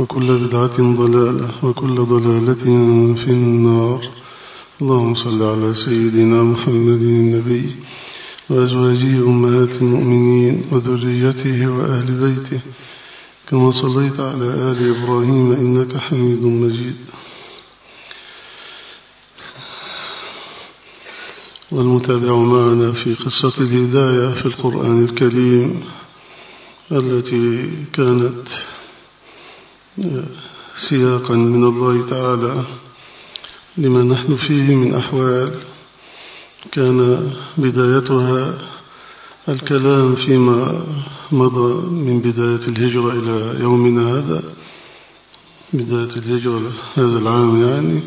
وكل بدعة ضلالة وكل ضلالة في النار. اللهم صل على سيدنا محمد النبي وأزواجه أمهات المؤمنين وذريته وأهل بيته. كما صليت على آل إبراهيم إنك حميد مجيد. والمتابع معنا في قصة الهداية في القرآن الكريم التي كانت سياقا من الله تعالى لما نحن فيه من أحوال. كان بدايتها الكلام فيما مضى من بداية الهجرة إلى يومنا هذا. بداية الهجرة هذا العام يعني.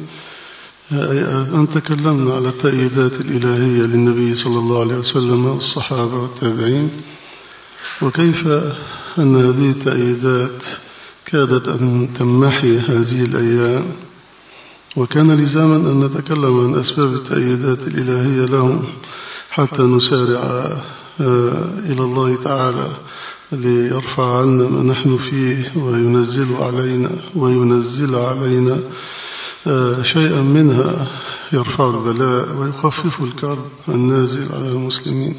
أن تكلمنا على التأييدات الإلهية للنبي صلى الله عليه وسلم والصحابة والتابعين. وكيف أن هذه التأييدات كادت أن تمحي هذه الأيام وكان لزاما أن نتكلم عن أسباب التأييدات الإلهية لهم حتى نسارع إلى الله تعالى ليرفع عنا ما نحن فيه وينزل علينا وينزل علينا شيئا منها يرفع البلاء ويخفف الكرب النازل على المسلمين.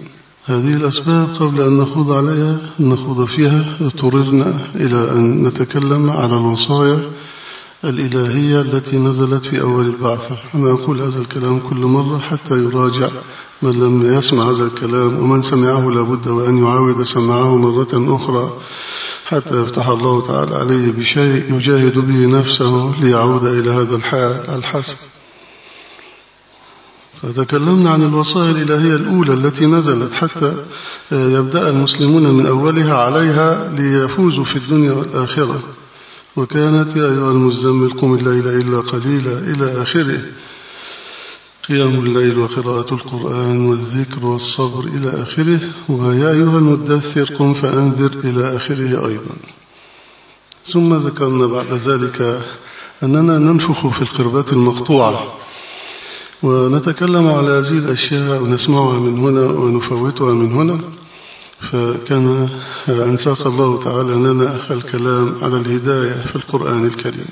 هذه الأسباب قبل أن نخوض عليها نخوض فيها اضطررنا إلى أن نتكلم على الوصايا الإلهية التي نزلت في أول البعثة. أنا أقول هذا الكلام كل مرة حتى يراجع من لم يسمع هذا الكلام ومن سمعه لابد وأن يعاود سمعه مرة أخرى حتى يفتح الله تعالى عليه بشيء يجاهد به نفسه ليعود إلى هذا الحال الحسن فتكلمنا عن الوصايا الإلهية الأولى التي نزلت حتى يبدأ المسلمون من أولها عليها ليفوزوا في الدنيا والآخرة. وكانت يا أيها المزمل قم الليل إلا قليلا إلى آخره. قيام الليل وقراءة القرآن والذكر والصبر إلى آخره. ويا أيها المدثر قم فأنذر إلى آخره أيضا. ثم ذكرنا بعد ذلك أننا ننفخ في القربات المقطوعة. ونتكلم على هذه الأشياء ونسمعها من هنا ونفوتها من هنا. فكان أن ساق الله تعالى لنا الكلام على الهداية في القرآن الكريم.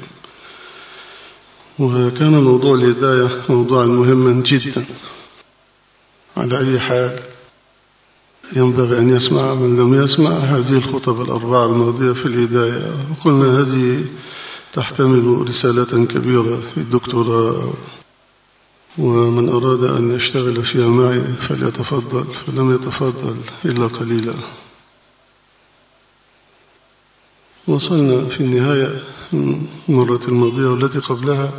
وكان موضوع الهداية موضوعا مهما جدا على أي حال. ينبغي أن يسمع من لم يسمع هذه الخطب الأربعة الماضية في الهداية. وقلنا هذه تحتمل رسالة كبيرة في الدكتوراه. ومن أراد أن يشتغل فيها معي فليتفضل فلم يتفضل إلا قليلا. وصلنا في النهاية المرة الماضية والتي قبلها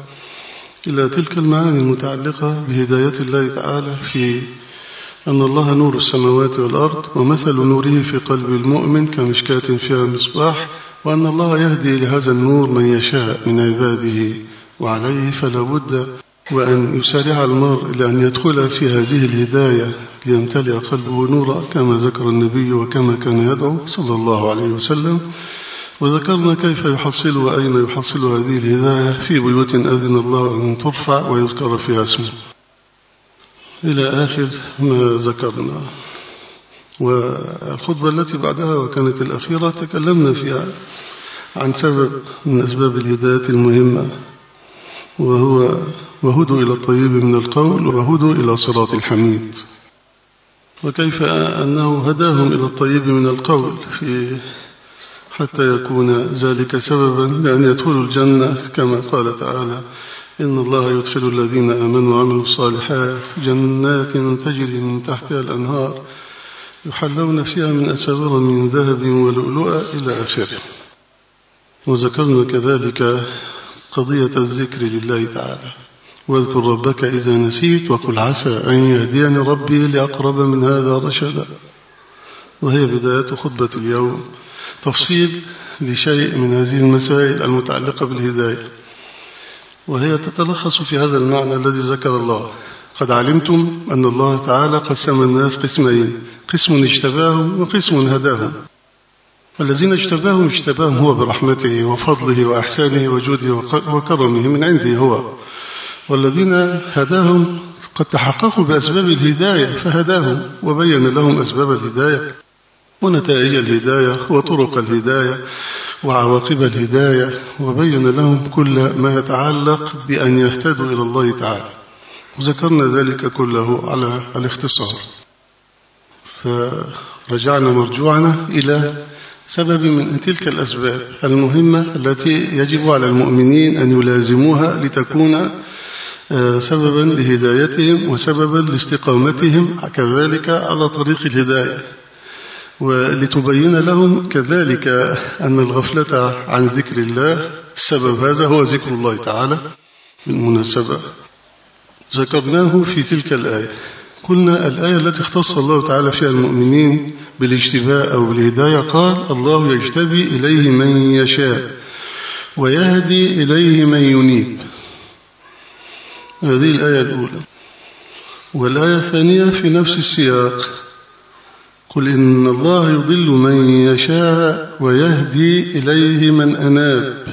إلى تلك المعاني المتعلقة بهداية الله تعالى في أن الله نور السماوات والأرض ومثل نوره في قلب المؤمن كمشكاة فيها مصباح وأن الله يهدي لهذا النور من يشاء من عباده وعليه فلا بد وأن يسارع المرء إلى أن يدخل في هذه الهداية ليمتلئ قلبه نورا كما ذكر النبي وكما كان يدعو صلى الله عليه وسلم. وذكرنا كيف يحصل وأين يحصل هذه الهداية في بيوت أذن الله أن ترفع ويذكر فيها اسمه. إلى آخر ما ذكرنا. والخطبة التي بعدها وكانت الأخيرة تكلمنا فيها عن سبب من أسباب الهداية المهمة وهو وهدوا إلى الطيب من القول وهدوا إلى صراط الحميد. وكيف أنه هداهم إلى الطيب من القول في حتى يكون ذلك سببا لأن يدخلوا الجنة كما قال تعالى إن الله يدخل الذين آمنوا وعملوا الصالحات جنات تجري من تحتها الأنهار يحلون فيها من أساور من ذهب ولؤلؤا إلى آخره. وذكرنا كذلك قضية الذكر لله تعالى. واذكر ربك إذا نسيت وقل عسى أن يهديني ربي لأقرب من هذا رشدا. وهي بداية خطبة اليوم. تفصيل لشيء من هذه المسائل المتعلقة بالهداية. وهي تتلخص في هذا المعنى الذي ذكر الله. قد علمتم أن الله تعالى قسم الناس قسمين قسم اجتباهم وقسم هداهم. الذين اجتباهم اجتباهم هو برحمته وفضله وأحسانه وجوده وكرمه من عنده هو. والذين هداهم قد تحققوا بأسباب الهداية فهداهم وبين لهم أسباب الهداية ونتائج الهداية وطرق الهداية وعواقب الهداية وبين لهم كل ما يتعلق بأن يهتدوا إلى الله تعالى. وذكرنا ذلك كله على الاختصار. فرجعنا مرجوعنا إلى سبب من تلك الأسباب المهمة التي يجب على المؤمنين أن يلازموها لتكون سببا لهدايتهم وسببا لاستقامتهم كذلك على طريق الهداية. ولتبين لهم كذلك أن الغفلة عن ذكر الله السبب هذا هو ذكر الله تعالى بالمناسبة. ذكرناه في تلك الآية. قلنا الآية التي اختص الله تعالى فيها المؤمنين بالاجتباء أو بالهداية. قال الله يجتبي إليه من يشاء ويهدي إليه من ينيب. هذه الآية الأولى. والآية الثانية في نفس السياق. قل إن الله يضل من يشاء ويهدي إليه من أناب.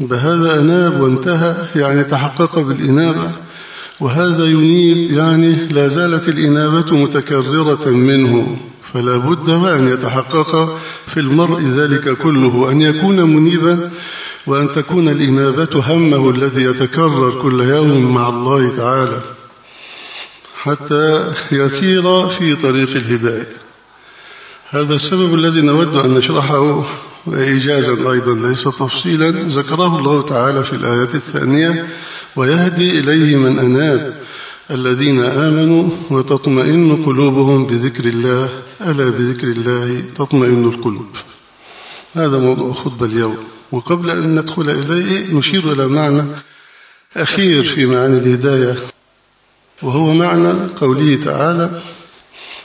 بهذا أناب وانتهى يعني تحقق بالإنابة. وهذا ينيب يعني لا زالت الإنابة متكررة منه. فلا بد أن يتحقق في المرء ذلك كله أن يكون منيبا وأن تكون الإنابة همه الذي يتكرر كل يوم مع الله تعالى حتى يسير في طريق الهداية. هذا السبب الذي نود أن نشرحه إيجازا أيضا ليس تفصيلا ذكره الله تعالى في الآية الثانية ويهدي إليه من أناب الذين آمنوا وتطمئن قلوبهم بذكر الله ألا بذكر الله تطمئن القلوب. هذا موضوع خطبة اليوم. وقبل أن ندخل إليه نشير إلى معنى أخير في معاني الهداية وهو معنى قوله تعالى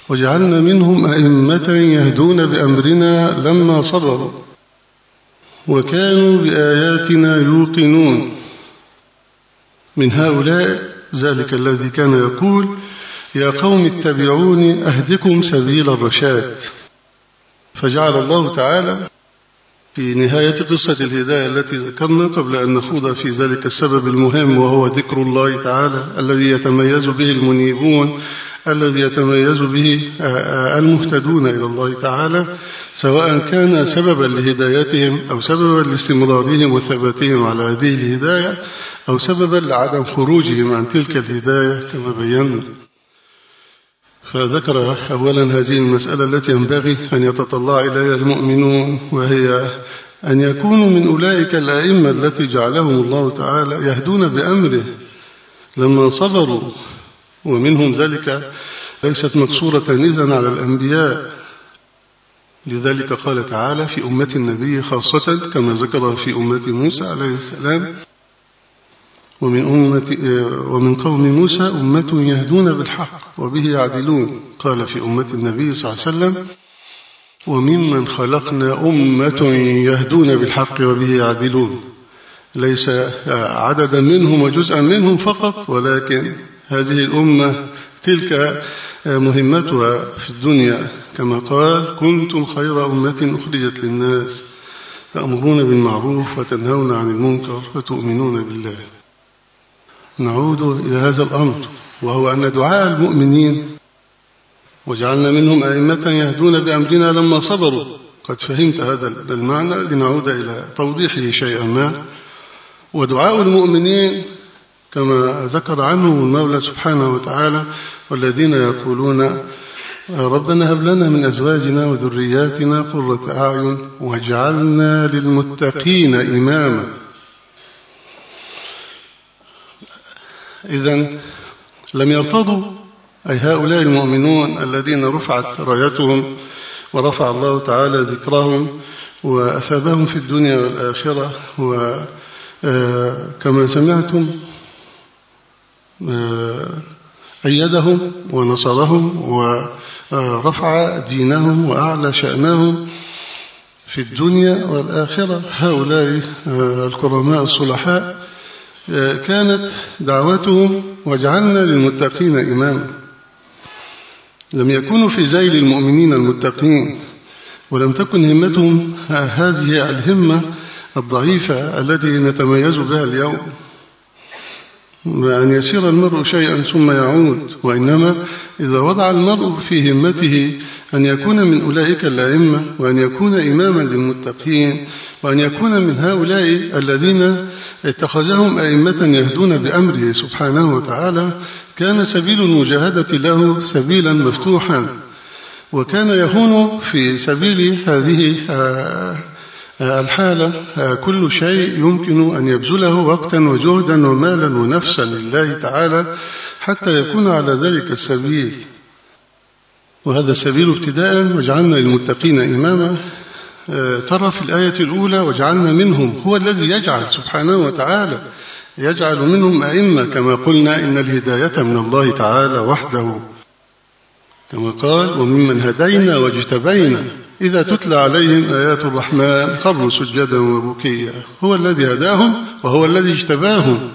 وجعلنا منهم أئمة يهدون بأمرنا لما صبروا وكانوا بآياتنا يوقنون. من هؤلاء ذلك الذي كان يقول يا قوم اتبعوني أهدكم سبيل الرشاد. فجعل الله تعالى في نهاية قصة الهداية التي ذكرنا قبل أن نخوض في ذلك السبب المهم وهو ذكر الله تعالى الذي يتميز به المنيبون الذي يتميز به المهتدون إلى الله تعالى سواء كان سببا لهدايتهم أو سببا لاستمرارهم وثباتهم على هذه الهداية أو سببا لعدم خروجهم عن تلك الهداية كما بينا. فذكر أولا هذه المسألة التي ينبغي أن يتطلع إليها المؤمنون وهي أن يكونوا من أولئك الأئمة التي جعلهم الله تعالى يهدون بأمره. لما صبروا ومنهم ذلك ليست مقصورة إذن على الأنبياء. لذلك قال تعالى في أمة النبي خاصة كما ذكر في أمة موسى عليه السلام ومن, أمة ومن قوم موسى أمة يهدون بالحق وبه يعدلون. قال في أمة النبي صلى الله عليه وسلم وممن خلقنا أمة يهدون بالحق وبه يعدلون. ليس عددا منهم وجزءا منهم فقط ولكن هذه الأمة تلك مهمتها في الدنيا. كما قال كنتم خير أمة أخرجت للناس تأمرون بالمعروف وتنهون عن المنكر وتؤمنون بالله. نعود إلى هذا الأمر وهو أن دعاء المؤمنين وجعلنا منهم أئمة يهدون بأمرنا لما صبروا. قد فهمت هذا المعنى لنعود إلى توضيحه شيئا ما. ودعاء المؤمنين كما ذكر عنه المولى سبحانه وتعالى والذين يقولون ربنا هب لنا من أزواجنا وذرياتنا قرة أعين واجعلنا للمتقين إماما. إذا لم يرتضوا أي هؤلاء المؤمنون الذين رفعت رايتهم ورفع الله تعالى ذكرهم وأثابهم في الدنيا والآخرة وكما سمعتم أيدهم ونصرهم ورفع دينهم وأعلى شأنهم في الدنيا والآخرة. هؤلاء الكرماء الصلحاء كانت دعوتهم واجعلنا للمتقين إماما. لم يكونوا في زيل المؤمنين المتقين ولم تكن همتهم هذه الهمة الضعيفة التي نتميز بها اليوم. أن يسير المرء شيئا ثم يعود وإنما إذا وضع المرء في همته أن يكون من أولئك الأئمة وأن يكون إماما للمتقين وأن يكون من هؤلاء الذين اتخذهم أئمة يهدون بأمره سبحانه وتعالى كان سبيل المجاهدة له سبيلا مفتوحا وكان يهون في سبيل هذه آه، الحالة كل شيء يمكن أن يبذله وقتا وجهدا ومالا ونفسا لله تعالى حتى يكون على ذلك السبيل. وهذا السبيل ابتداء وجعلنا للمتقين إماما. ترى في الآية الأولى وجعلنا منهم هو الذي يجعل سبحانه وتعالى يجعل منهم أئمة كما قلنا إن الهداية من الله تعالى وحده. كما قال وممن هدينا واجتبينا إذا تتلى عليهم آيات الرحمن خروا سجدا وبكيا. هو الذي هداهم وهو الذي اجتباهم.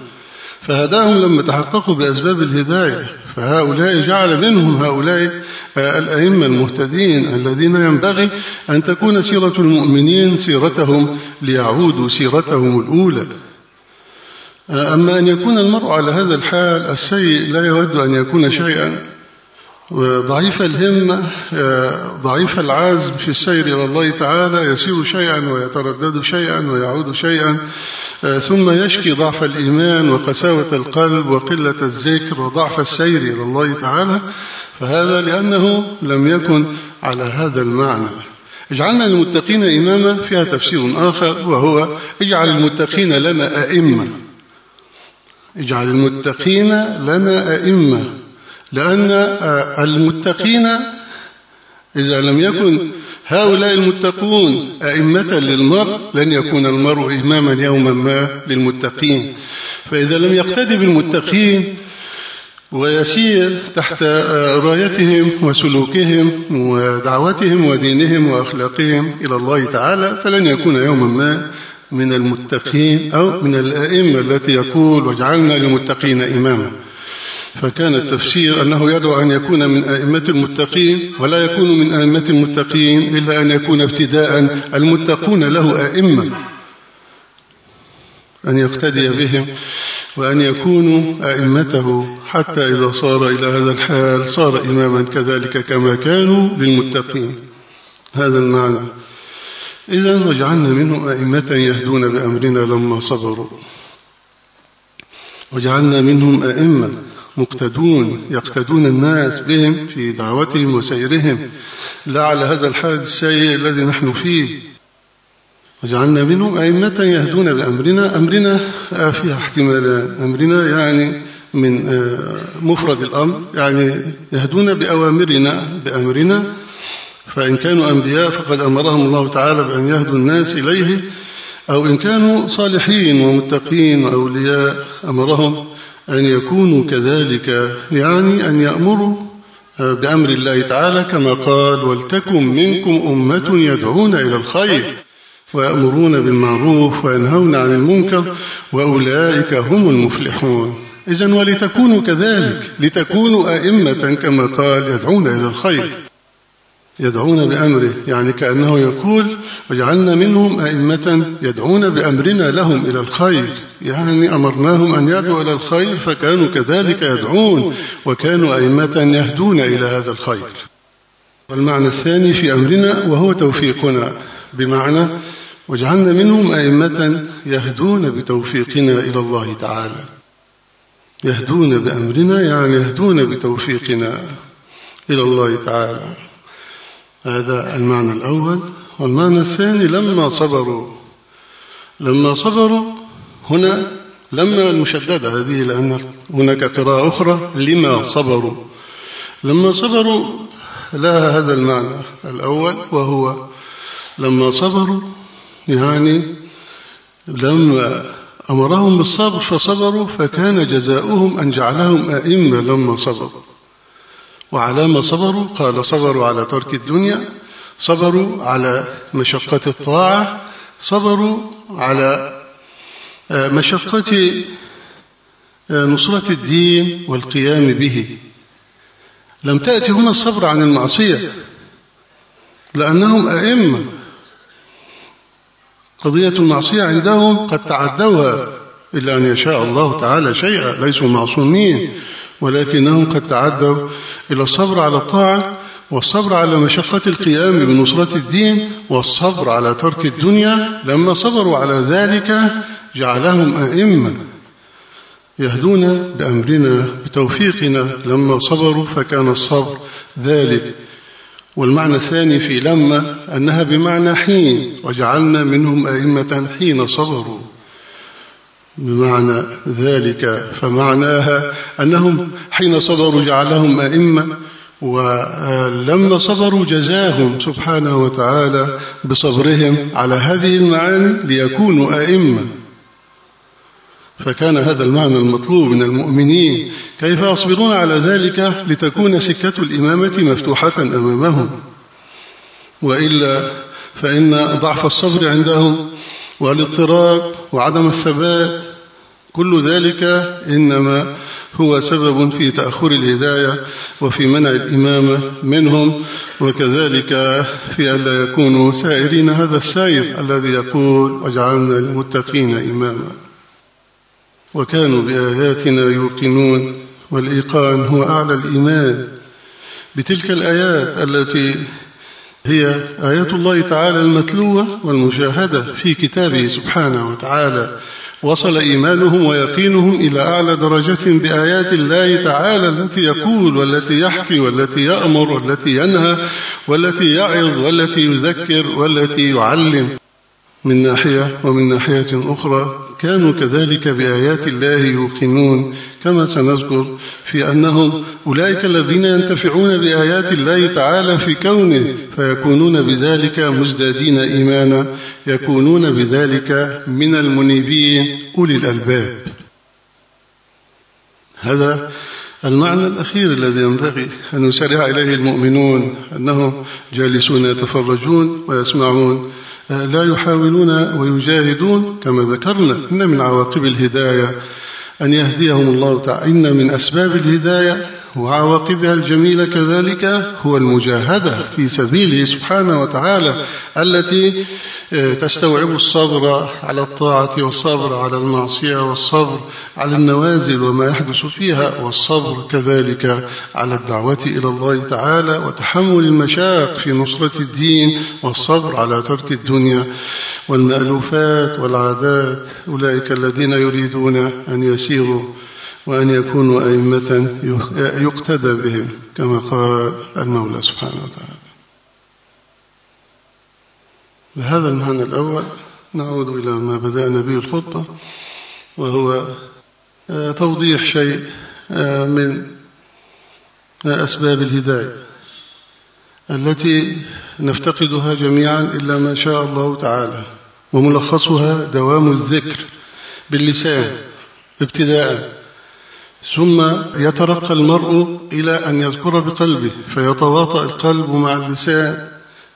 فهداهم لما تحققوا بأسباب الهداية. فهؤلاء جعل منهم هؤلاء الأئمة المهتدين الذين ينبغي أن تكون سيرة المؤمنين سيرتهم ليعودوا سيرتهم الأولى. أما أن يكون المرء على هذا الحال السيء لا يود أن يكون شيئا. ضعيف الهمة ضعيف العزم في السير إلى الله تعالى يسير شيئا ويتردد شيئا ويعود شيئا ثم يشكي ضعف الإيمان وقساوة القلب وقلة الذكر وضعف السير إلى الله تعالى. فهذا لأنه لم يكن على هذا المعنى. اجعلنا المتقين إماما فيها تفسير آخر وهو اجعل المتقين لنا أئمة. اجعل المتقين لنا أئمة. لأن المتقين إذا لم يكن هؤلاء المتقون أئمة للمرء لن يكون المرء إماما يوما ما للمتقين. فإذا لم يقتدي بالمتقين ويسير تحت رايتهم وسلوكهم ودعوتهم ودينهم وأخلاقهم إلى الله تعالى فلن يكون يوما ما من المتقين أو من الأئمة التي يقول واجعلنا للمتقين إماما. فكان التفسير أنه يدعو أن يكون من أئمة المتقين ولا يكون من أئمة المتقين إلا أن يكون ابتداء المتقون له أئمة. أن يقتدي بهم وأن يكونوا أئمته حتى إذا صار إلى هذا الحال صار إماما كذلك كما كانوا للمتقين. هذا المعنى. إذا وجعلنا منهم أئمة يهدون بأمرنا لما صبروا. وجعلنا منهم أئمة مقتدون يقتدون الناس بهم في دعوتهم وسيرهم. لا على هذا الحال السيء الذي نحن فيه. وجعلنا منهم أئمة يهدون بأمرنا. أمرنا فيها احتمالان أمرنا يعني من مفرد الأمر. يعني يهدون بأوامرنا بأمرنا. فإن كانوا أنبياء فقد أمرهم الله تعالى بأن يهدوا الناس إليه. أو إن كانوا صالحين ومتقين وأولياء أمرهم. أن يكونوا كذلك يعني أن يأمروا بأمر الله تعالى كما قال ولتكن منكم أمة يدعون إلى الخير ويأمرون بالمعروف وينهون عن المنكر وأولئك هم المفلحون. إذا ولتكونوا كذلك لتكونوا أئمة كما قال يدعون إلى الخير. يدعون بأمره يعني كأنه يقول وجعلنا منهم أئمة يدعون بأمرنا لهم إلى الخير. يعني أمرناهم أن يدعوا إلى الخير فكانوا كذلك يدعون وكانوا أئمة يهدون إلى هذا الخير. والمعنى الثاني في أمرنا وهو توفيقنا بمعنى وجعلنا منهم أئمة يهدون بتوفيقنا إلى الله تعالى. يهدون بأمرنا يعني يهدون بتوفيقنا إلى الله تعالى. هذا المعنى الأول. والمعنى الثاني لما صبروا. لما صبروا هنا لما المشددة هذه لأن هناك قراءة أخرى لما صبروا. لما صبروا لها هذا المعنى الأول وهو لما صبروا يعني لما أمرهم بالصبر فصبروا فكان جزاؤهم أن جعلهم أئمة لما صبروا. وعلى ما صبروا قال صبروا على ترك الدنيا صبروا على مشقة الطاعة صبروا على آه، مشقة آه، نصرة الدين والقيام به. لم تأتي هنا الصبر عن المعصية لأنهم أئمة. قضية المعصية عندهم قد تعدوها. إلا أن يشاء الله تعالى شيئا ليسوا معصومين ولكنهم قد تعدوا إلى الصبر على الطاعة والصبر على مشقة القيام بنصرة الدين والصبر على ترك الدنيا لما صبروا على ذلك جعلهم أئمة يهدون بأمرنا بتوفيقنا لما صبروا فكان الصبر ذلك. والمعنى الثاني في لما أنها بمعنى حين وجعلنا منهم أئمة حين صبروا. بمعنى ذلك فمعناها أنهم حين صبروا جعلهم أئمة ولما صبروا جزاهم سبحانه وتعالى بصبرهم على هذه المعاني ليكونوا أئمة. فكان هذا المعنى المطلوب من المؤمنين كيف يصبرون على ذلك لتكون سكة الإمامة مفتوحة أمامهم. وإلا فإن ضعف الصبر عندهم والاضطراب وعدم الثبات كل ذلك إنما هو سبب في تأخر الهداية وفي منع الإمامة منهم وكذلك في ألا يكونوا سائرين هذا السائر الذي يقول وجعلنا المتقين إماما وكانوا بآياتنا يوقنون والإيقان هو أعلى الإيمان. بتلك الآيات التي هي آيات الله تعالى المتلوة والمشاهدة في كتابه سبحانه وتعالى. وصل إيمانهم ويقينهم إلى أعلى درجة بآيات الله تعالى التي يقول والتي يحكي والتي يأمر والتي ينهى والتي يعظ والتي يذكر والتي يعلم. من ناحية ومن ناحية أخرى كانوا كذلك بآيات الله يوقنون. كما سنذكر في أنهم أولئك الذين ينتفعون بآيات الله تعالى في كونه فيكونون بذلك مزدادين إيمانا يكونون بذلك من المنيبين أولي الألباب. هذا المعنى الأخير الذي ينبغي أن يسرع إليه المؤمنون أنهم جالسون يتفرجون ويسمعون. لا يحاولون ويجاهدون كما ذكرنا. إن من عواقب الهداية أن يهديهم الله تعالى. إن من أسباب الهداية وعواقبها الجميلة كذلك هو المجاهدة في سبيله سبحانه وتعالى التي آه، تستوعب الصبر على الطاعة والصبر على المعصية والصبر على النوازل وما يحدث فيها والصبر كذلك على الدعوة إلى الله تعالى وتحمل المشاق في نصرة الدين والصبر على ترك الدنيا والمألوفات والعادات. أولئك الذين يريدون أن يسيروا وأن يكونوا أئمة يقتدى بهم كما قال المولى سبحانه وتعالى. بهذا المعنى الأول نعود إلى ما بدأنا به الخطبة وهو آه، توضيح شيء آه، من أسباب الهداية التي نفتقدها جميعا إلا ما شاء الله تعالى وملخصها دوام الذكر باللسان ابتداء. ثم يترقى المرء إلى أن يذكر بقلبه فيتواطأ القلب مع اللسان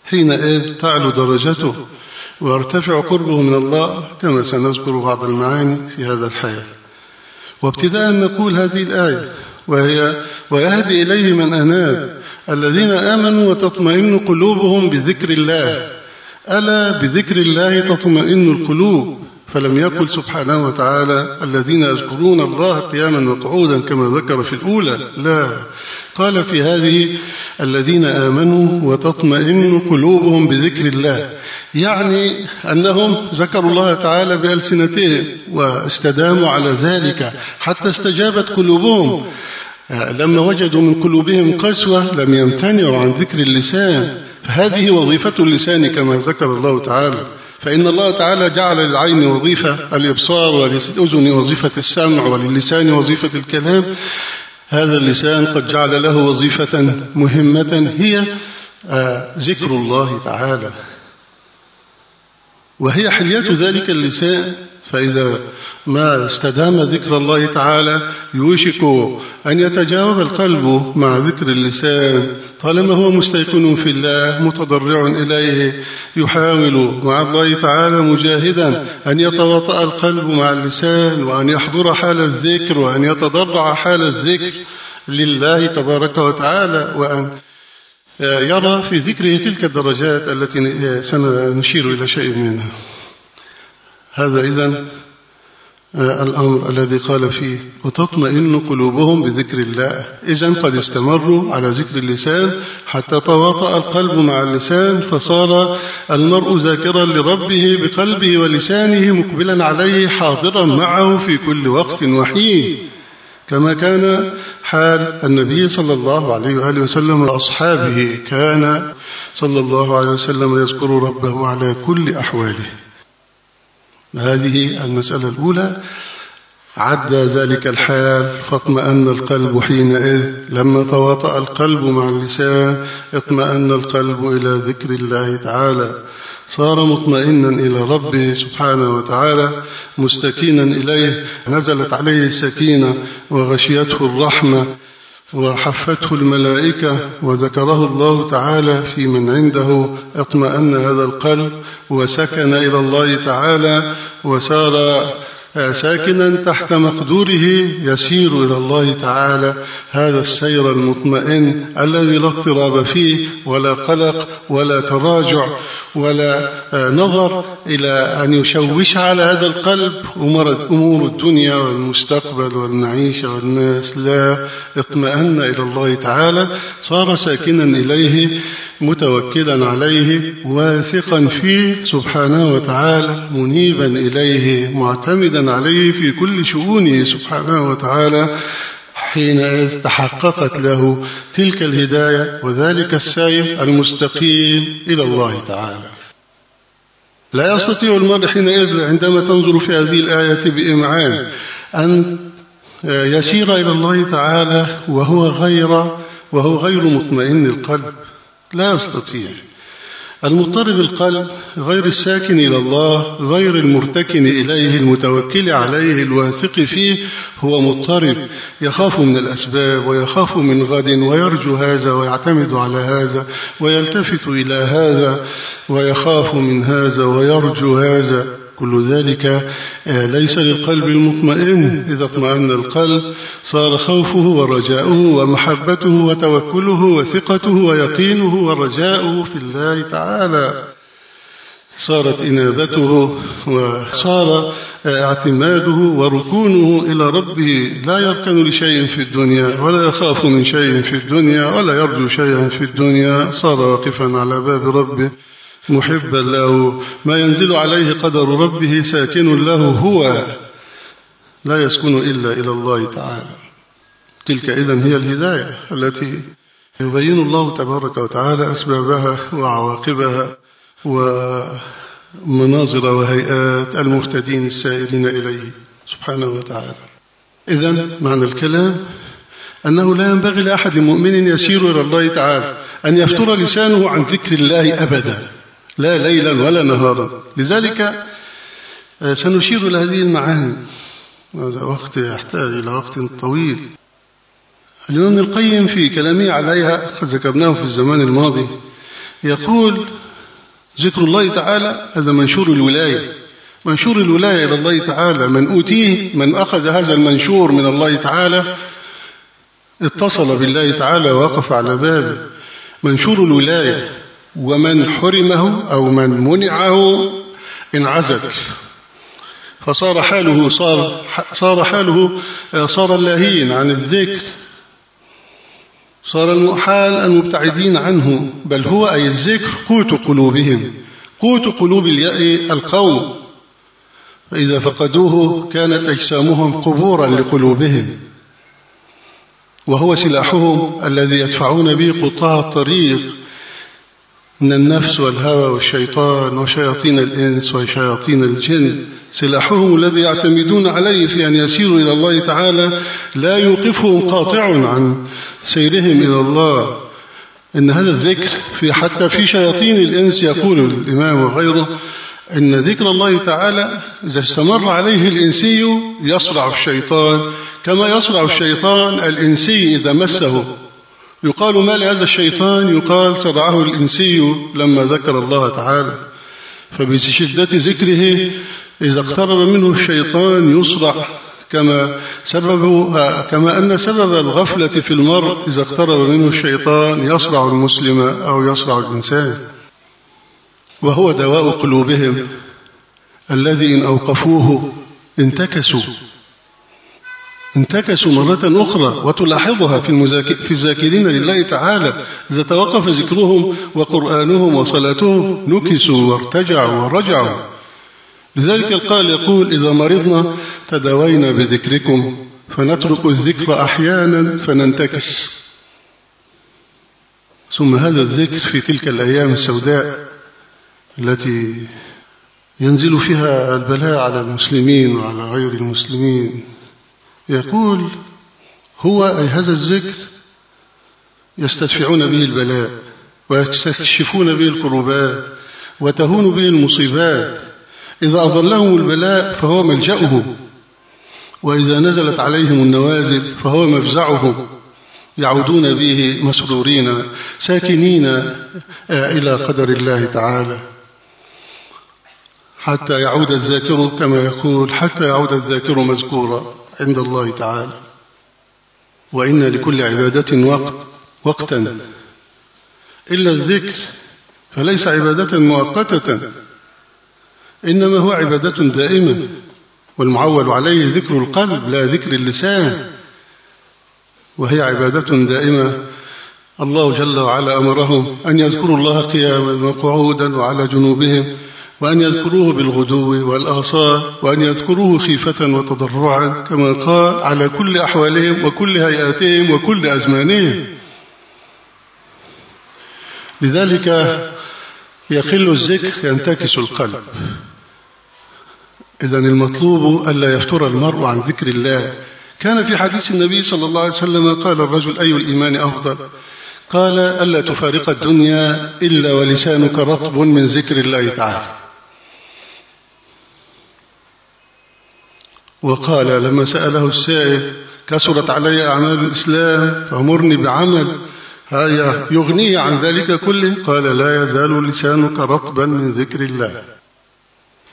حينئذ تعلو درجته ويرتفع قربه من الله كما سنذكر بعض المعاني في هذا الحياة. وابتداء نقول هذه الآية وهي ويهدي إليه من أناب الذين آمنوا وتطمئن قلوبهم بذكر الله. ألا بذكر الله تطمئن القلوب؟ فلم يقل سبحانه وتعالى الذين يذكرون الله قياما وقعودا كما ذكر في الأولى. لا. قال في هذه الذين آمنوا وتطمئن قلوبهم بذكر الله. يعني أنهم ذكروا الله تعالى بألسنتهم واستداموا على ذلك حتى استجابت قلوبهم. لما وجدوا من قلوبهم قسوة لم يمتنعوا عن ذكر اللسان. فهذه وظيفة اللسان كما ذكر الله تعالى. فإن الله تعالى جعل للعين وظيفة الإبصار وللأذن وظيفة السمع وللسان وظيفة الكلام. هذا اللسان قد جعل له وظيفة مهمة هي آه، ذكر الله تعالى. وهي حلية ذلك اللسان فإذا ما استدام ذكر الله تعالى يوشك أن يتجاوب القلب مع ذكر اللسان. طالما هو مستيقن في الله متضرع إليه يحاول مع الله تعالى مجاهدا أن يتواطأ القلب مع اللسان وأن يحضر حال الذكر وأن يتضرع حال الذكر لله تبارك وتعالى وأن يرى في ذكره تلك الدرجات التي سنشير إلى شيء منها. هذا إذن آه، الأمر الذي قال فيه وتطمئن قلوبهم بذكر الله. إذن قد استمروا على ذكر اللسان حتى تواطأ القلب مع اللسان فصار المرء ذاكرا لربه بقلبه ولسانه مقبلا عليه حاضرا معه في كل وقت وحين. كما كان حال النبي صلى الله عليه وآله وسلم وأصحابه كان صلى الله عليه وسلم يذكر ربه على كل أحواله. هذه المسألة الأولى عد ذلك الحال فاطمأن القلب حينئذ لما تواطأ القلب مع اللسان اطمأن القلب إلى ذكر الله تعالى. صار مطمئنا إلى ربه سبحانه وتعالى مستكينا إليه نزلت عليه السكينة وغشيته الرحمة. وحفته الملائكة وذكره الله تعالى في من عنده. اطمأن هذا القلب وسكن إلى الله تعالى وسار ساكنا تحت مقدوره يسير إلى الله تعالى هذا السير المطمئن الذي لا اضطراب فيه ولا قلق ولا تراجع ولا نظر إلى أن يشوش على هذا القلب أمور الدنيا والمستقبل والمعيشة والناس. لا اطمأن إلى الله تعالى. صار ساكنا إليه متوكلا عليه واثقا فيه سبحانه وتعالى منيبا إليه معتمدا عليه في كل شؤونه سبحانه وتعالى حين تحققت له تلك الهداية وذلك السير المستقيم إلى الله تعالى. لا يستطيع المرء حينئذ عندما تنظر في هذه الآية بإمعان أن يسير إلى الله تعالى وهو غير وهو غير مطمئن القلب. لا يستطيع. المضطرب القلب غير الساكن إلى الله غير المرتكن إليه المتوكل عليه الواثق فيه هو مضطرب. يخاف من الأسباب ويخاف من غد ويرجو هذا ويعتمد على هذا ويلتفت إلى هذا ويخاف من هذا ويرجو هذا. كل ذلك آه، ليس للقلب المطمئن. إذا اطمأن القلب صار خوفه ورجاؤه ومحبته وتوكله وثقته ويقينه ورجاؤه في الله تعالى. صارت إنابته وصار آه، اعتماده وركونه إلى ربه. لا يركن لشيء في الدنيا ولا يخاف من شيء في الدنيا ولا يرجو شيئا في الدنيا. صار واقفا على باب ربه. محبا له. ما ينزل عليه قدر ربه ساكن له هو. لا يسكن إلا إلى الله تعالى. تلك إذن هي الهداية التي يبين الله تبارك وتعالى أسبابها وعواقبها ومناظر وهيئات المهتدين السائرين إليه سبحانه وتعالى. إذن معنى الكلام أنه لا ينبغي لأحد مؤمن يسير إلى الله تعالى أن يفتر لسانه عن ذكر الله أبدا. لا ليلا ولا نهارا. لذلك آه، سنشير إلى هذه المعاني. هذا وقت يحتاج إلى وقت طويل. الإمام القيم في كلامه عليها ذكرناه في الزمان الماضي يقول ذكر الله تعالى هذا منشور الولاية. منشور الولاية إلى الله تعالى. من أوتيه من أخذ هذا المنشور من الله تعالى اتصل بالله تعالى ووقف على بابه. منشور الولاية. ومن حرمه أو من منعه انعزل فصار حاله صار صار حاله صار اللاهين عن الذكر. صار المحال المبتعدين عنه بل هو أي الذكر قوت قلوبهم قوت قلوب القوم. فإذا فقدوه كانت أجسامهم قبورا لقلوبهم. وهو سلاحهم الذي يدفعون به قطاع الطريق. من النفس والهوى والشيطان وشياطين الإنس وشياطين الجن سلاحهم الذي يعتمدون عليه في أن يسيروا إلى الله تعالى لا يوقفهم قاطع عن سيرهم إلى الله. إن هذا الذكر في حتى في شياطين الإنس يقول الإمام وغيره إن ذكر الله تعالى إذا استمر عليه الإنسي يصرع الشيطان كما يصرع الشيطان الإنسي إذا مسه. يقال ما لهذا الشيطان؟ يقال صرعه الإنسي لما ذكر الله تعالى. فبشدة ذكره إذا اقترب منه الشيطان يصرع كما سبب كما أن سبب الغفلة في المرء إذا اقترب منه الشيطان يصرع المسلم أو يصرع الإنسان. وهو دواء قلوبهم. الذي إن أوقفوه انتكسوا. انتكسوا مرة أخرى وتلاحظها في, المذاك... في الذاكرين لله تعالى. إذا توقف ذكرهم وقرآنهم وصلاتهم نكسوا وارتجعوا ورجعوا. لذلك القال يقول إذا مرضنا تداوينا بذكركم فنترك الذكر أحيانا فننتكس. ثم هذا الذكر في تلك الأيام السوداء التي ينزل فيها البلاء على المسلمين وعلى غير المسلمين. يقول هو أي هذا الذكر يستدفعون به البلاء ويستكشفون به الكروبات وتهون به المصيبات. إذا أضلهم البلاء فهو ملجأهم وإذا نزلت عليهم النوازل فهو مفزعهم. يعودون به مسرورين ساكنين إلى قدر الله تعالى. حتى يعود الذاكر كما يقول حتى يعود الذاكر مذكورا. عند الله تعالى. وإن لكل عبادة وقت وقتا. إلا الذكر فليس عبادة مؤقتة. إنما هو عبادة دائمة. والمعول عليه ذكر القلب لا ذكر اللسان. وهي عبادة دائمة. الله جل وعلا أمرهم أن يذكروا الله قياما وقعودا وعلى جنوبهم. وأن يذكروه بالغدو والآصال وأن يذكروه خيفة وتضرعا كما قال على كل أحوالهم وكل هيئاتهم وكل أزمانهم. لذلك يقل الذكر ينتكس القلب. إذا المطلوب ألا يفتر المرء عن ذكر الله. كان في حديث النبي صلى الله عليه وسلم قال الرجل أي الإيمان أفضل؟ قال ألا تفارق الدنيا إلا ولسانك رطب من ذكر الله تعالى. وقال لما سأله السائل كسرت علي أعمال الإسلام فأمرني بعمل هيا يغنيه عن ذلك كله؟ قال لا يزال لسانك رطبا من ذكر الله.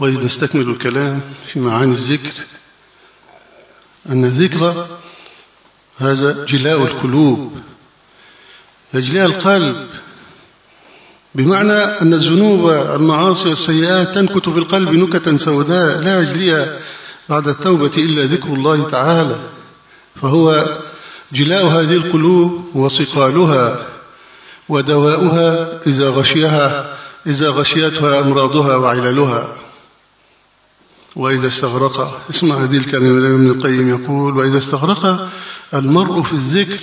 وإذا نستكمل الكلام في معاني الذكر. أن الذكر هذا جلاء القلوب. يجلاء القلب. بمعنى أن الذنوب المعاصي والسيئات تنكت في القلب نكتا سوداء لا يجليها بعد التوبة إلا ذكر الله تعالى فهو جلاء هذه القلوب وصقالها ودواؤها إذا غشيها إذا غشيتها أمراضها وعللها وإذا استغرق اسمع هذه الكلمة ابن القيم يقول وإذا استغرق المرء في الذكر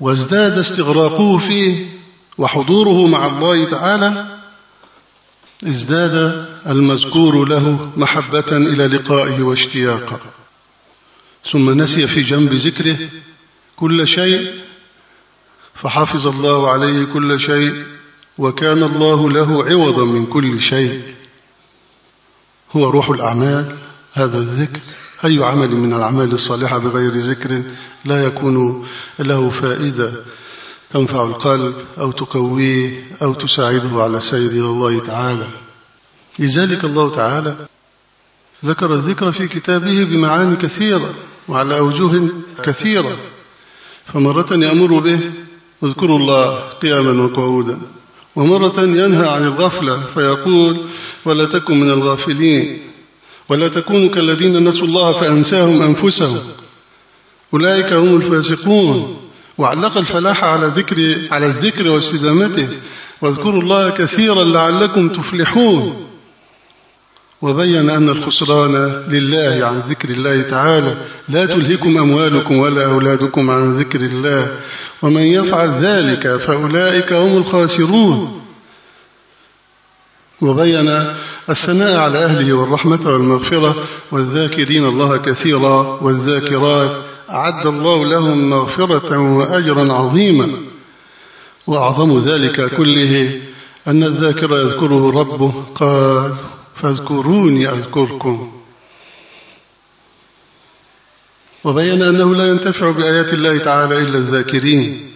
وازداد استغراقه فيه وحضوره مع الله تعالى ازداد المذكور له محبة إلى لقائه واشتياقا ثم نسي في جنب ذكره كل شيء فحفظ الله عليه كل شيء وكان الله له عوضا من كل شيء. هو روح الأعمال هذا الذكر. أي عمل من الأعمال الصالحة بغير ذكر لا يكون له فائدة. تنفع القلب أو تقويه أو تساعده على سير إلى الله تعالى. لذلك الله تعالى ذكر الذكر في كتابه بمعاني كثيرة وعلى أوجه كثيرة. فمرة يأمر به اذكروا الله قياما وقعودا. ومرة ينهى عن الغفلة فيقول ولا تكن من الغافلين. ولا تكونوا كالذين نسوا الله فأنساهم أنفسهم. أولئك هم الفاسقون. وعلق الفلاح على ذكر على الذكر واستدامته. واذكروا الله كثيرا لعلكم تفلحون. وبين أن الخسران لله عن ذكر الله تعالى. لا تلهكم أموالكم ولا أولادكم عن ذكر الله. ومن يفعل ذلك فأولئك هم الخاسرون. وبين الثناء على أهله والرحمة والمغفرة. والذاكرين الله كثيرا والذاكرات. أعد الله لهم مغفرة وأجرا عظيما. وأعظم ذلك كله أن الذاكر يذكره ربه. قال فاذكروني أذكركم. وبين أنه لا ينتفع بآيات الله تعالى إلا الذاكرين.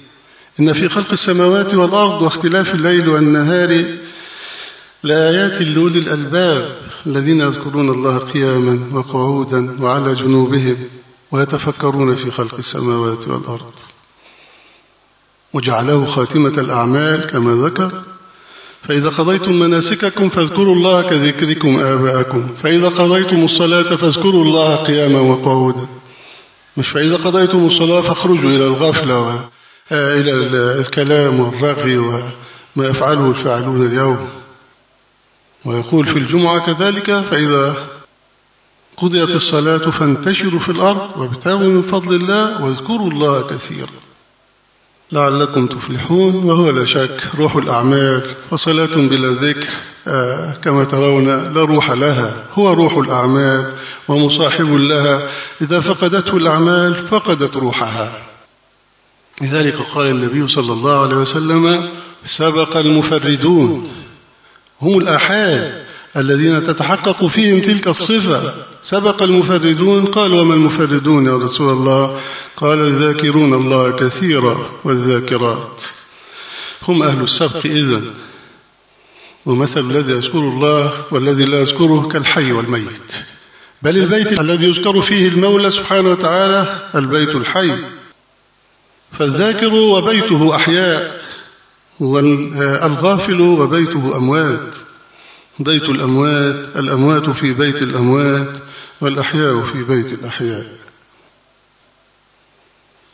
إن في خلق السماوات والأرض واختلاف الليل والنهار لآيات لأولي الألباب الذين يذكرون الله قياما وقعودا وعلى جنوبهم. ويتفكرون في خلق السماوات والأرض. وجعله خاتمة الأعمال كما ذكر. فإذا قضيتم مناسككم فاذكروا الله كذكركم آباءكم. فإذا قضيتم الصلاة فاذكروا الله قياما وقعودا. مش فإذا قضيتم الصلاة فاخرجوا إلى الغفلة وإلى الكلام والرغي وما يفعله الفاعلون اليوم. ويقول في الجمعة كذلك فإذا قضيت الصلاة فانتشروا في الأرض وابتغوا من فضل الله واذكروا الله كثيرا. لعلكم تفلحون وهو لا شك روح الأعمال وصلاة بلا ذكر. آه كما ترون لا روح لها هو روح الأعمال ومصاحب لها. إذا فقدته الأعمال فقدت روحها. لذلك قال النبي صلى الله عليه وسلم سبق المفردون هم الآحاد الذين تتحقق فيهم تلك الصفة. سبق المفردون قال وما المفردون يا رسول الله؟ قال الذاكرون الله كثيرا والذاكرات هم أهل السبق إذن. ومثل الذي يذكر الله والذي لا يذكره كالحي والميت. بل البيت الذي يذكر فيه المولى سبحانه وتعالى البيت الحي. فالذاكر وبيته أحياء والغافل وبيته أموات. بيت الأموات الأموات في بيت الأموات والأحياء في بيت الأحياء.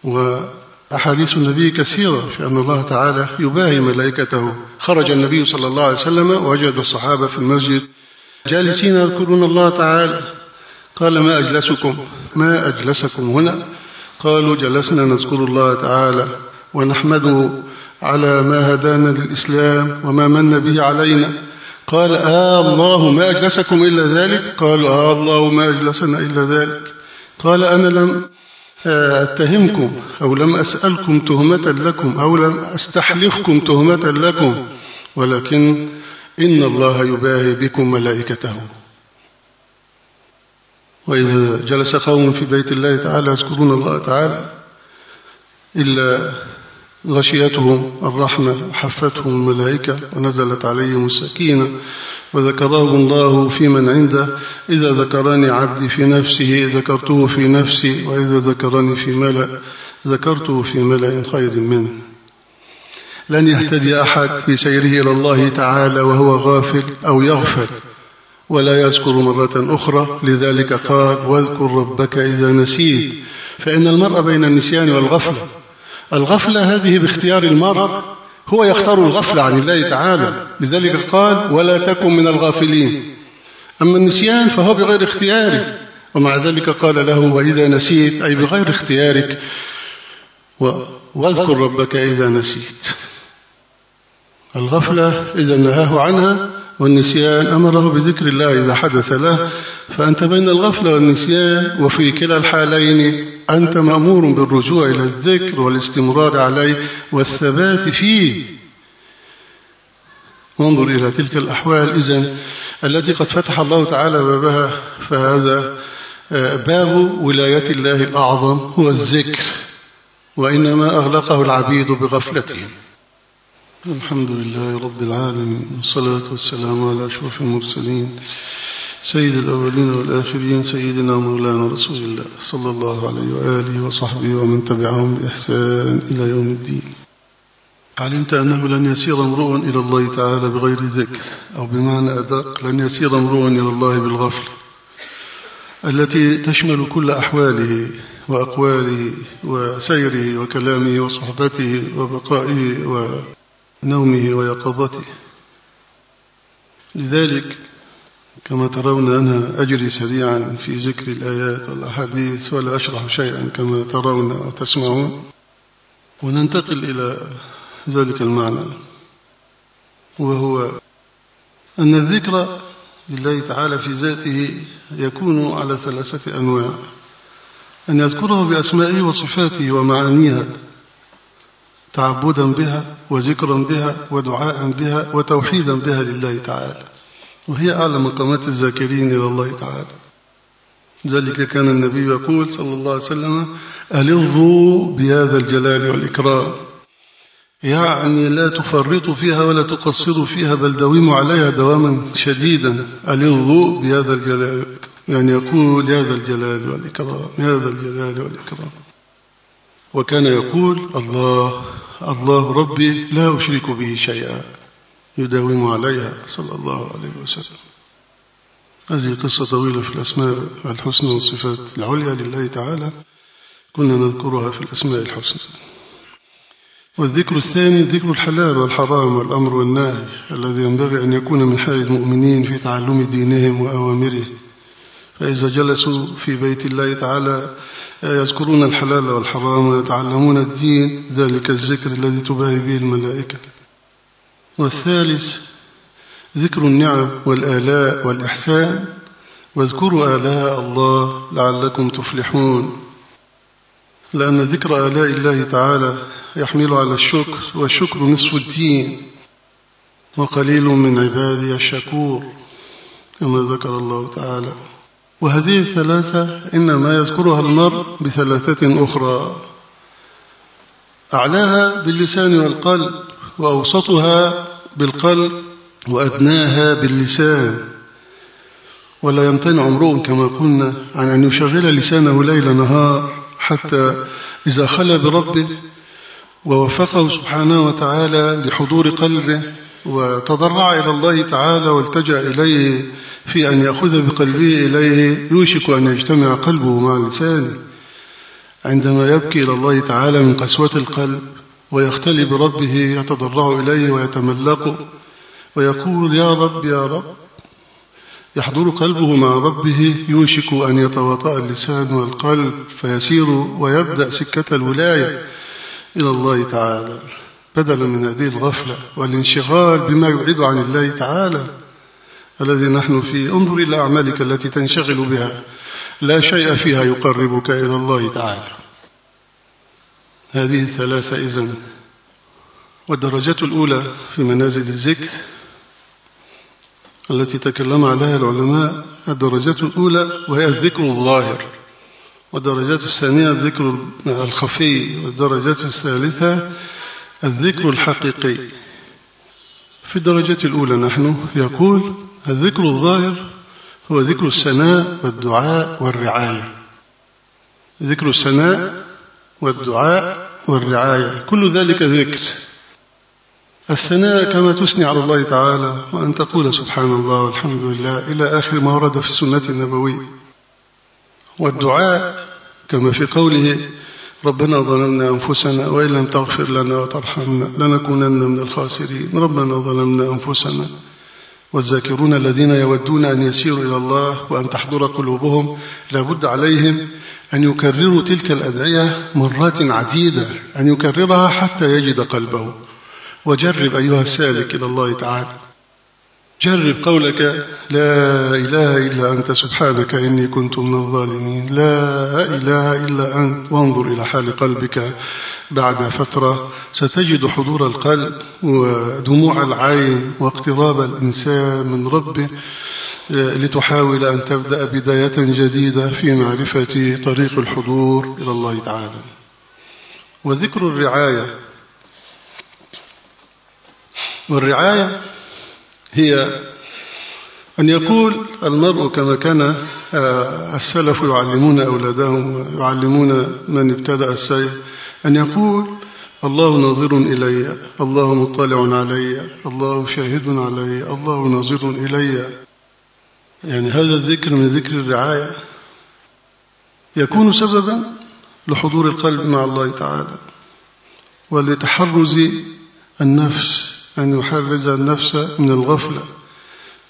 وأحاديث النبي كثيرة في أن الله تعالى يباهي ملائكته. خرج النبي صلى الله عليه وسلم ووجد الصحابة في المسجد جالسين يذكرون الله تعالى. قال ما أجلسكم؟ ما أجلسكم هنا؟ قالوا جلسنا نذكر الله تعالى ونحمده على ما هدانا للإسلام وما من به علينا. قال آه الله ما أجلسكم إلا ذلك. قالوا آه الله ما أجلسنا إلا ذلك. قال أنا لم أتهمكم أو لم أسألكم تهمة لكم أو لم أستحلفكم تهمة لكم. ولكن إن الله يباهي بكم ملائكته. وإذا جلس قوم في بيت الله تعالى يذكرون الله تعالى إلا غشيتهم الرحمة وحفتهم الملائكة ونزلت عليهم السكينة. وذكرهم الله في من عنده إذا ذكرني عبدي في نفسه ذكرته في نفسي وإذا ذكرني في ملأ ذكرته في ملأ خير منه. لن يهتدي أحد في سيره إلى الله تعالى وهو غافل أو يغفل. ولا يذكر مرة أخرى لذلك قال واذكر ربك إذا نسيت. فإن المرء بين النسيان والغفلة. الغفلة هذه باختيار المرء هو يختار الغفلة عن الله تعالى. لذلك قال ولا تكن من الغافلين أما النسيان فهو بغير اختيارك ومع ذلك قال له وإذا نسيت أي بغير اختيارك. واذكر ربك إذا نسيت الغفلة إذا نهاه عنها والنسيان أمره بذكر الله إذا حدث له فأنت بين الغفلة والنسيان وفي كلا الحالين أنت مأمور بالرجوع إلى الذكر والاستمرار عليه والثبات فيه. وانظر إلى تلك الأحوال إذن التي قد فتح الله تعالى بابها فهذا باب ولاية الله الأعظم هو الذكر وإنما أغلقه العبيد بغفلتهم الحمد لله رب العالمين والصلاة والسلام على أشرف المرسلين سيد الأولين والآخرين سيدنا مولانا رسول الله صلى الله عليه وآله وصحبه ومن تبعهم بإحسان إلى يوم الدين. علمت أنه لن يسير امرؤ إلى الله تعالى بغير ذكر أو بمعنى أدق لن يسير امرؤ إلى الله بالغفل التي تشمل كل أحواله وأقواله وسيره وكلامه وصحبته وبقائه ونومه ويقظته. لذلك كما ترون أنا أجري سريعا في ذكر الآيات والأحاديث ولا أشرح شيئا كما ترون وتسمعون وننتقل إلى ذلك المعنى وهو أن الذكر لله تعالى في ذاته يكون على ثلاثة أنواع أن يذكره بأسمائه وصفاته ومعانيها تعبدا بها وذكرا بها ودعاء بها وتوحيدا بها لله تعالى. وهي أعلى مقامات الذاكرين إلى الله تعالى. ذلك كان النبي يقول صلى الله عليه وسلم ألظوا بهذا الجلال والإكرام. يعني لا تفرطوا فيها ولا تقصروا فيها بل دويموا عليها دواما شديدا. ألظوا بهذا الجلال يعني يقول هذا الجلال والإكرام هذا الجلال والإكرام. وكان يقول الله الله ربي لا أشرك به شيئا يداوم عليها صلى الله عليه وسلم. هذه قصة طويلة في الأسماء الحسنى والصفات العليا لله تعالى كنا نذكرها في الأسماء الحسنى. والذكر الثاني ذكر الحلال والحرام والأمر والنهي الذي ينبغي أن يكون من حال المؤمنين في تعلم دينهم وأوامره فإذا جلسوا في بيت الله تعالى يذكرون الحلال والحرام ويتعلمون الدين ذلك الذكر الذي تباهي به الملائكة. والثالث ذكر النعم والآلاء والإحسان. واذكروا آلاء الله لعلكم تفلحون. لأن ذكر آلاء الله تعالى يحمل على الشكر والشكر نصف الدين وقليل من عبادي الشكور كما ذكر الله تعالى. وهذه الثلاثة إنما يذكرها المرء بثلاثة أخرى. أعلاها باللسان والقلب وأوسطها بالقلب وأدناها باللسان. ولا يمتنع امرؤ كما قلنا عن أن يشغل لسانه ليل نهار حتى إذا خلى بربه ووفقه سبحانه وتعالى لحضور قلبه وتضرع إلى الله تعالى والتجأ إليه في أن يأخذ بقلبه إليه. يوشك أن يجتمع قلبه مع لسانه. عندما يبكي إلى الله تعالى من قسوة القلب ويختلي بربه يتضرع إليه ويتملقه ويقول يا رب يا رب. يحضر قلبه مع ربه. يوشك أن يتواطأ اللسان والقلب فيسير ويبدأ سكة الولاية إلى الله تعالى. بدلا من هذه الغفلة والانشغال بما يبعد عن الله تعالى الذي نحن فيه. انظر إلى أعمالك التي تنشغل بها. لا شيء فيها يقربك إلى الله تعالى. هذه الثلاثة إذن. والدرجة الأولى في منازل الذكر التي تكلم عليها العلماء الدرجة الأولى وهي الذكر الظاهر. والدرجة الثانية الذكر الخفي. والدرجة الثالثة الذكر الحقيقي. في الدرجة الأولى نحن يقول الذكر الظاهر هو ذكر السناء والدعاء والرعاية. ذكر السناء والدعاء والرعاية. كل ذلك ذكر. الثناء كما تثني على الله تعالى وأن تقول سبحان الله والحمد لله إلى آخر ما ورد في السنة النبوية. والدعاء كما في قوله ربنا ظلمنا أنفسنا وإن لم تغفر لنا وترحمنا لنكونن من الخاسرين. ربنا ظلمنا أنفسنا والذاكرون الذين يودون أن يسيروا إلى الله وأن تحضر قلوبهم لابد عليهم أن يكرروا تلك الأدعية مرات عديدة أن يكررها حتى يجد قلبه. وجرب أيها السالك إلى الله تعالى. جرب قولك لا إله إلا أنت سبحانك إني كنت من الظالمين. لا إله إلا أنت. وانظر إلى حال قلبك بعد فترة. ستجد حضور القلب ودموع العين واقتراب الإنسان من ربه لتحاول أن تبدأ بداية جديدة في معرفة طريق الحضور إلى الله تعالى. وذكر الرعاية. والرعاية هي أن يقول المرء كما كان آه، السلف يعلمون أولادهم يعلمون من ابتدأ السير أن يقول الله ناظر إلي الله مطلع علي الله شاهد علي الله ناظر إلي. يعني هذا الذكر من ذكر الرعاية يكون سببا لحضور القلب مع الله تعالى ولتحرز النفس أن يحرز النفس من الغفلة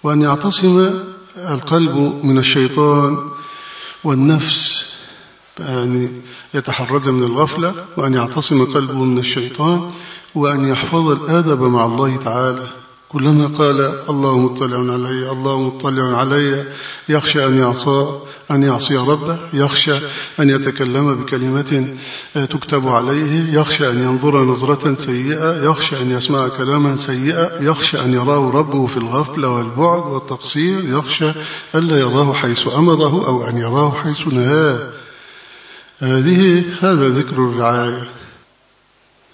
وأن يعتصم القلب من الشيطان والنفس يعني يتحرز من الغفلة وأن يعتصم قلبه من الشيطان وأن يحفظ الآدب مع الله تعالى. كلما قال الله مطلع علي الله مطلع علي يخشى أن يعصى. أن يعصي ربه يخشى أن يتكلم بكلمة تكتب عليه يخشى أن ينظر نظرة سيئة يخشى أن يسمع كلاما سيئا يخشى أن يراه ربه في الغفلة والبعد والتقصير يخشى ألا يراه حيث أمره أو أن يراه حيث نهاه. هذه هذا ذكر الرعاية.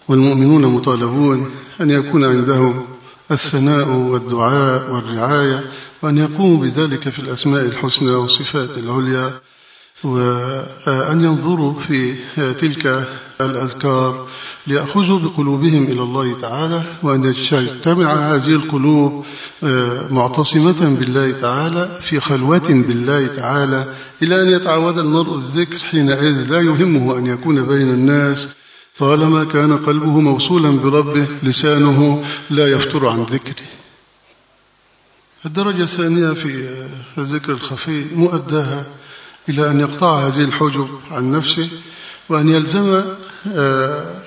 والمؤمنون مطالبون أن يكون عندهم الثناء والدعاء والرعاية وأن يقوموا بذلك في الأسماء الحسنى والصفات العليا وأن ينظروا في تلك الأذكار ليأخذوا بقلوبهم إلى الله تعالى وأن تجتمع هذه القلوب معتصمة بالله تعالى في خلوة بالله تعالى إلى أن يتعود المرء الذكر حينئذ لا يهمه أن يكون بين الناس طالما كان قلبه موصولا بربه لسانه لا يفتر عن ذكره. الدرجة الثانية في الذكر الخفي مؤداها إلى أن يقطع هذه الحجب عن نفسه وأن يلزم آه،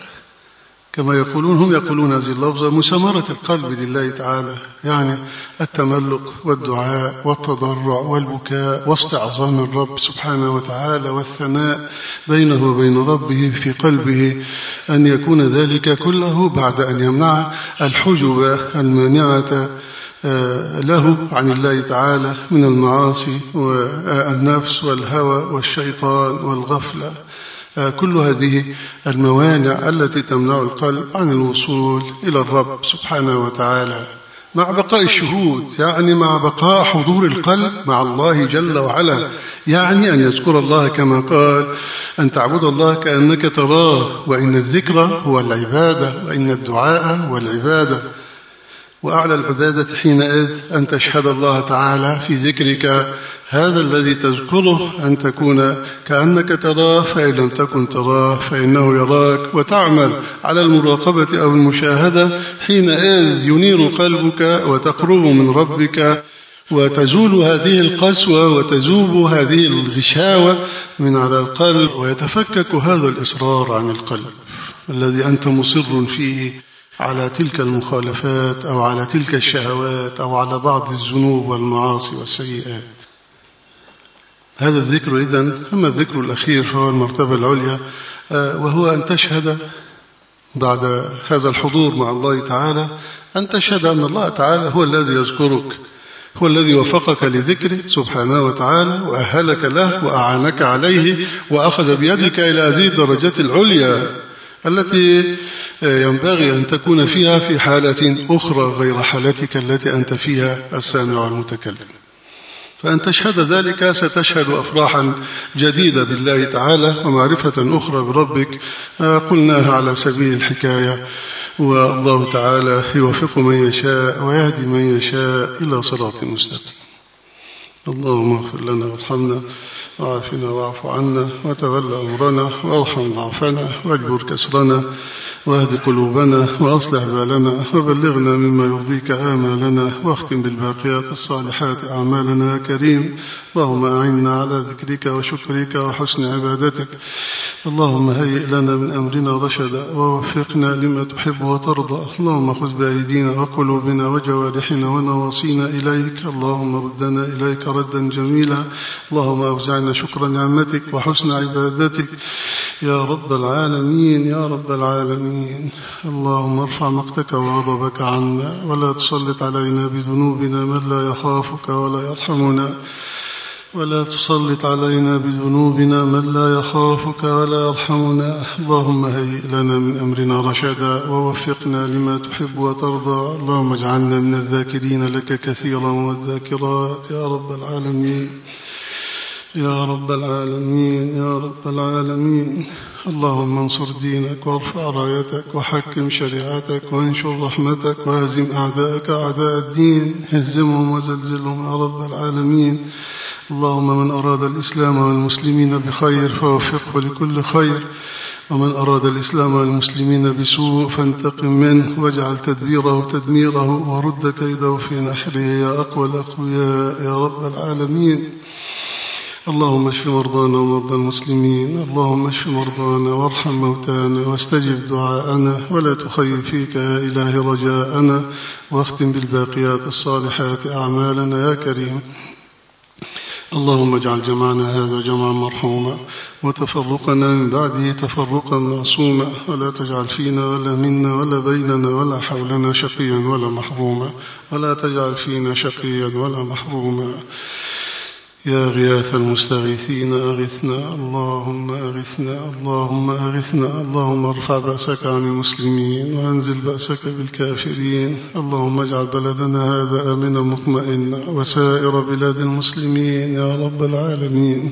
كما يقولون هم يقولون هذه اللفظة مسامرة القلب لله تعالى يعني التملق والدعاء والتضرع والبكاء واستعظام الرب سبحانه وتعالى والثناء بينه وبين ربه في قلبه أن يكون ذلك كله بعد أن يمنع الحجب المانعة آه، له عن الله تعالى من المعاصي والنفس والهوى والشيطان والغفلة. آه، كل هذه الموانع التي تمنع القلب عن الوصول إلى الرب سبحانه وتعالى. مع بقاء الشهود يعني مع بقاء حضور القلب مع الله جل وعلا. يعني أن يذكر الله كما قال أن تعبد الله كأنك تراه وإن الذكر هو العبادة وإن الدعاء هو العبادة. وأعلى العبادة حينئذ أن تشهد الله تعالى في ذكرك. هذا الذي تذكره أن تكون كأنك تراه فإن لم تكن تراه فإنه يراك. وتعمل على المراقبة أو المشاهدة حينئذ ينير قلبك وتقرب من ربك. وتزول هذه القسوة وتذوب هذه الغشاوة من على القلب ويتفكك هذا الإصرار عن القلب الذي أنت مصر فيه. على تلك المخالفات أو على تلك الشهوات أو على بعض الذنوب والمعاصي والسيئات. هذا الذكر إذن أما الذكر الأخير فهو المرتبة العليا آه، وهو أن تشهد بعد هذا الحضور مع الله تعالى أن تشهد أن الله تعالى هو الذي يذكرك هو الذي وفقك لذكره سبحانه وتعالى وأهلك له وأعانك عليه وأخذ بيدك إلى هذه الدرجات العليا. التي ينبغي أن تكون فيها في حالة أخرى غير حالتك التي أنت فيها السامع والمتكلم فأن تشهد ذلك ستشهد أفراحا جديدة بالله تعالى ومعرفة أخرى بربك قلناها على سبيل الحكاية. والله تعالى يوفق من يشاء ويهدي من يشاء إلى صراط مستقيم. اللهم اغفر لنا وارحمنا. وعافنا واعف عنا وتولى أمرنا وارحم ضعفنا واجبر كسرنا واهد قلوبنا وأصلح بالنا وبلغنا مما يرضيك آمالنا واختم بالباقيات الصالحات أعمالنا يا كريم. اللهم أعنا على ذكرك وشكرك وحسن عبادتك. اللهم هيئ لنا من أمرنا رشدا ووفقنا لما تحب وترضى. اللهم خذ بأيدينا وقلوبنا وجوارحنا ونواصينا إليك. اللهم ردنا إليك ردا جميلا. اللهم أوزعنا شكر نعمتك وحسن عبادتك. يا رب العالمين يا رب العالمين. اللهم ارفع مقتك وغضبك عنا ولا تسلط علينا بذنوبنا من لا يخافك ولا يرحمنا ولا تسلط علينا بذنوبنا من لا يخافك ولا يرحمنا. اللهم هيئ لنا من أمرنا رشدا ووفقنا لما تحب وترضى. اللهم اجعلنا من الذاكرين لك كثيرا والذاكرات يا رب العالمين. يا رب العالمين يا رب العالمين. اللهم انصر دينك وارفع رايتك وحكم شريعتك وانشر رحمتك وهزم أعداءك أعداء الدين. هزمهم وزلزلهم يا رب العالمين. اللهم من أراد الإسلام والمسلمين بخير فوفقه لكل خير. ومن أراد الإسلام والمسلمين بسوء فانتقم منه واجعل تدبيره تدميره ورد كيده في نحره يا أقوى الأقوياء يا رب العالمين. اللهم اشف مرضانا ومرضى المسلمين اللهم اشف مرضانا وارحم موتانا واستجب دعاءنا ولا تخيب فيك يا إلهي رجاءنا واختم بالباقيات الصالحات أعمالنا يا كريم. اللهم اجعل جمعنا هذا جمعا مرحوما وتفرقنا من بعده تفرقا معصوما ولا تجعل فينا ولا منا ولا بيننا ولا حولنا شقيا ولا محروما ولا تجعل فينا شقيا ولا محروما. يا غياث المستغيثين أغثنا اللهم أغثنا اللهم أغثنا اللهم ارفع بأسك عن المسلمين وأنزل بأسك بالكافرين اللهم اجعل بلدنا هذا آمنا مطمئنا وسائر بلاد المسلمين يا رب العالمين.